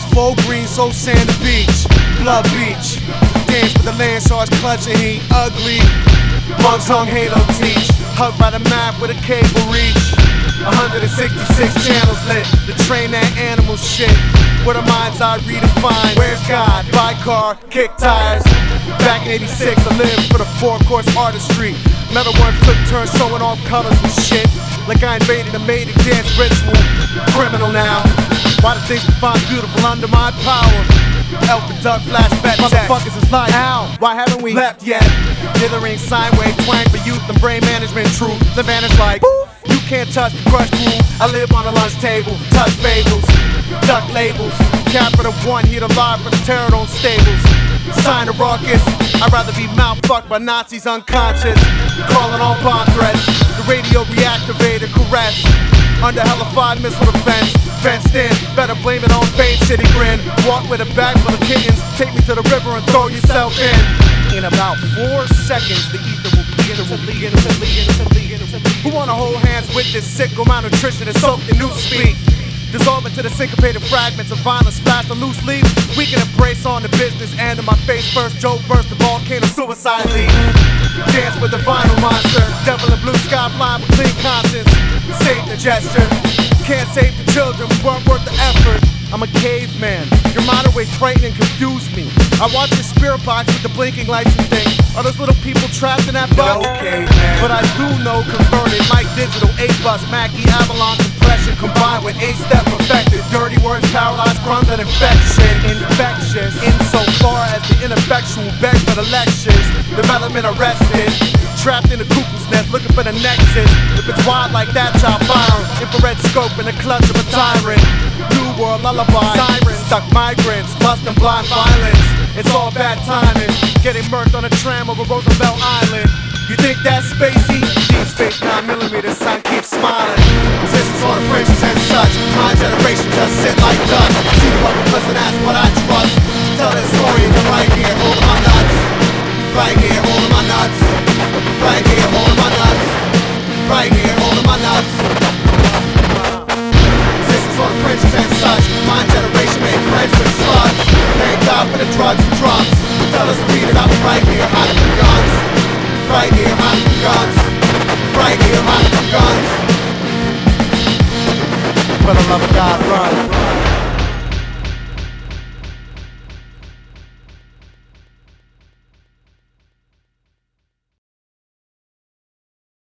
Hills, full green, so sand beach, blood beach. Dance with the land sharks clutching heat, ugly. Monks hung halo teach, hug by the map with a cable reach. 166 channels lit, the train that animal shit. Where the mind's eye redefine. Where's God? Buy car, kick tires. Back in 86, I lived for the four course artistry. Metal one took turns showing off colors and shit. Like I invaded a maiden dance ritual. Criminal now. Why the things we find beautiful under my power? Elfin duck flashback Motherfuckers is like, ow, why haven't we left yet? Dithering sine wave twang for youth and brain management truth. The vanish like, you can't touch the crush groove. I live on a lunch table, touch bagels, duck labels. Capital one, here alive for the terror stables. Sign a raucous. I'd rather be mouth fucked by Nazis unconscious. Calling on bomb threats. The radio reactivated, caress. Under hellified missile defense. Fenced in, better blame it on Bane City Grin. Walk with a bag full of kittens. Take me to the river and throw yourself in. In about four seconds, the ether will begin to begin to begin to begin to Who wanna hold hands with this sickle malnutrition and soak the new speak? Dissolve into the syncopated fragments of violence splash the loose leaf. We can embrace on the business end of my face first. Joe burst the volcano suicide league. Dance with the vinyl monster. Devil in blue sky blind with clean conscience. Save the gesture. Can't save the children, we weren't worth the effort. I'm a caveman. Your mind always frighten and confuse me. I watch your spirit box with the blinking lights and think, are those little people trapped in that box? Okay, man. But I do know converted, Mike Digital, A bus, Mackie, Avalon ineffectual beg for the lectures. Development arrested, trapped in the cuckoo's nest, looking for the nexus. If it's wild like that, child firing. Infrared scope in the clutch of a tyrant. New world lullaby, sirens, stuck migrants, lust and blind violence. It's all bad timing. Getting murked on a tram over Roosevelt Island. You think that's spacey? Deep space 9 millimeter sun keeps smiling. Resistance on the fringes and such. My generation just sit like dust. See the public listen, that's what I trust. Tell that story, I'm right here, holding my nuts. Right here, holding my nuts. Right here, holding my nuts. Right here, holding my nuts. Resistance on the fringes and such. My generation made friends with slugs. Thank God for the drugs and drums. Tell us to read it, I'm right here, hiding from guns. Right here, hiding from guns. Right here, hiding from guns. For the love of God, run.